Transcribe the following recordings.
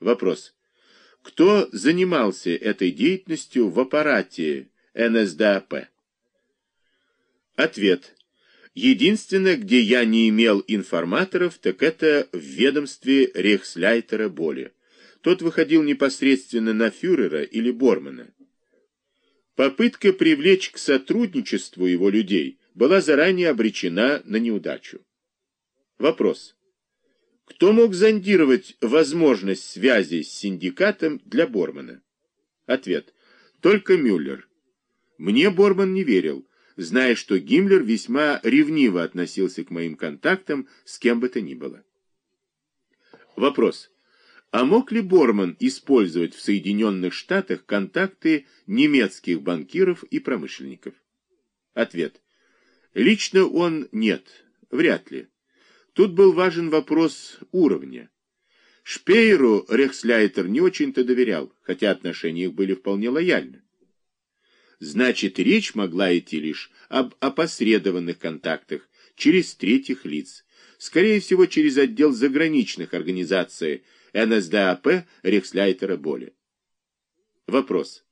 Вопрос. Кто занимался этой деятельностью в аппарате НСДАП? Ответ. Единственное, где я не имел информаторов, так это в ведомстве Рейхсляйтера Боли. Тот выходил непосредственно на фюрера или Бормана. Попытка привлечь к сотрудничеству его людей была заранее обречена на неудачу. Вопрос. Кто мог зондировать возможность связи с синдикатом для Бормана? Ответ. Только Мюллер. Мне Борман не верил, зная, что Гиммлер весьма ревниво относился к моим контактам с кем бы то ни было. Вопрос. А мог ли Борман использовать в Соединенных Штатах контакты немецких банкиров и промышленников? Ответ. Лично он нет, вряд ли. Тут был важен вопрос уровня. Шпейеру Рехсляйтер не очень-то доверял, хотя отношения их были вполне лояльны. Значит, речь могла идти лишь об опосредованных контактах через третьих лиц, скорее всего, через отдел заграничных организаций НСДАП Рехсляйтера Боли. Вопрос.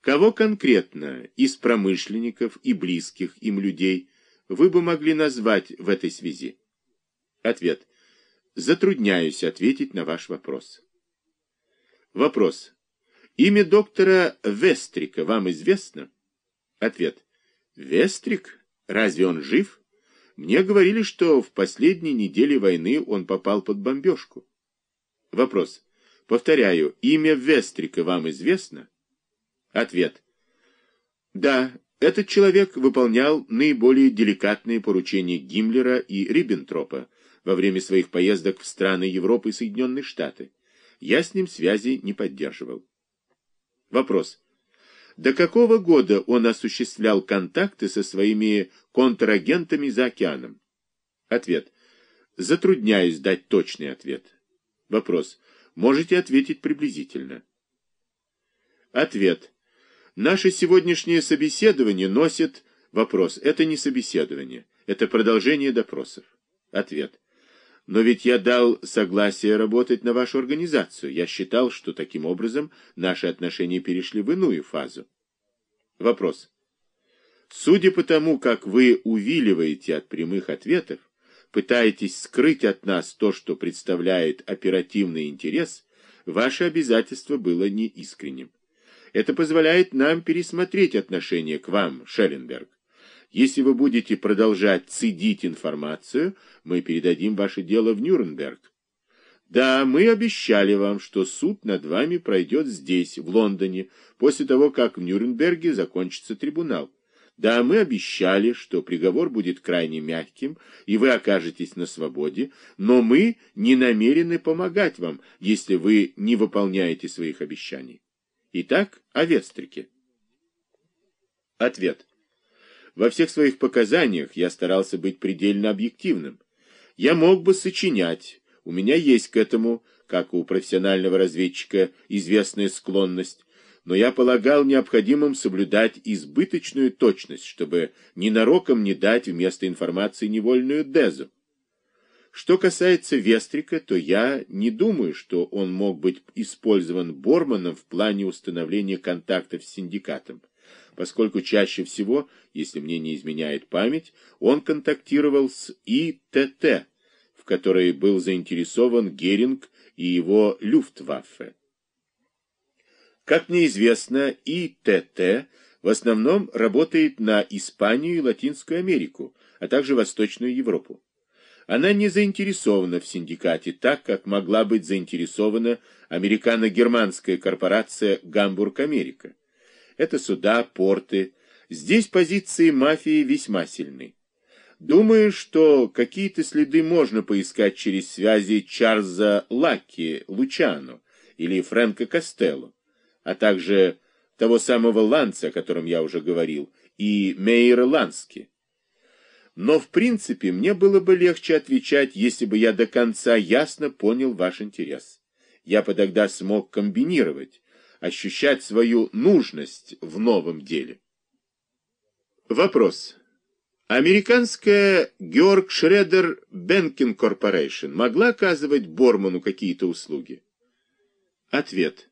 Кого конкретно из промышленников и близких им людей вы бы могли назвать в этой связи? Ответ. Затрудняюсь ответить на ваш вопрос. Вопрос. Имя доктора Вестрика вам известно? Ответ. Вестрик? Разве он жив? Мне говорили, что в последней неделе войны он попал под бомбежку. Вопрос. Повторяю, имя Вестрика вам известно? Ответ. Да, этот человек выполнял наиболее деликатные поручения Гиммлера и Риббентропа, во время своих поездок в страны Европы и Соединенные Штаты. Я с ним связи не поддерживал. Вопрос. До какого года он осуществлял контакты со своими контрагентами за океаном? Ответ. Затрудняюсь дать точный ответ. Вопрос. Можете ответить приблизительно. Ответ. Наше сегодняшнее собеседование носит... Вопрос. Это не собеседование. Это продолжение допросов. Ответ. Но ведь я дал согласие работать на вашу организацию. Я считал, что таким образом наши отношения перешли в иную фазу. Вопрос. Судя по тому, как вы увиливаете от прямых ответов, пытаетесь скрыть от нас то, что представляет оперативный интерес, ваше обязательство было неискренним. Это позволяет нам пересмотреть отношение к вам, Шелленберг. Если вы будете продолжать цедить информацию, мы передадим ваше дело в Нюрнберг. Да, мы обещали вам, что суд над вами пройдет здесь, в Лондоне, после того, как в Нюрнберге закончится трибунал. Да, мы обещали, что приговор будет крайне мягким, и вы окажетесь на свободе, но мы не намерены помогать вам, если вы не выполняете своих обещаний. Итак, о Вестрике. Ответ. Во всех своих показаниях я старался быть предельно объективным. Я мог бы сочинять, у меня есть к этому, как у профессионального разведчика, известная склонность, но я полагал необходимым соблюдать избыточную точность, чтобы ненароком не дать вместо информации невольную дезу. Что касается Вестрика, то я не думаю, что он мог быть использован Борманом в плане установления контактов с синдикатом поскольку чаще всего, если мне не изменяет память, он контактировал с ИТТ, в которой был заинтересован Геринг и его Люфтваффе. Как мне известно, ИТТ в основном работает на Испанию и Латинскую Америку, а также Восточную Европу. Она не заинтересована в синдикате так, как могла быть заинтересована американо-германская корпорация «Гамбург-Америка». Это суда, порты. Здесь позиции мафии весьма сильны. Думаю, что какие-то следы можно поискать через связи Чарльза Лаки Лучано или Фрэнка Костелло, а также того самого Ланца, о котором я уже говорил, и Мейера Лански. Но, в принципе, мне было бы легче отвечать, если бы я до конца ясно понял ваш интерес. Я бы тогда смог комбинировать, ощущать свою нужность в новом деле. Вопрос. Американская Георг Шредер Бенкин Корпорейшн могла оказывать Борману какие-то услуги? Ответ.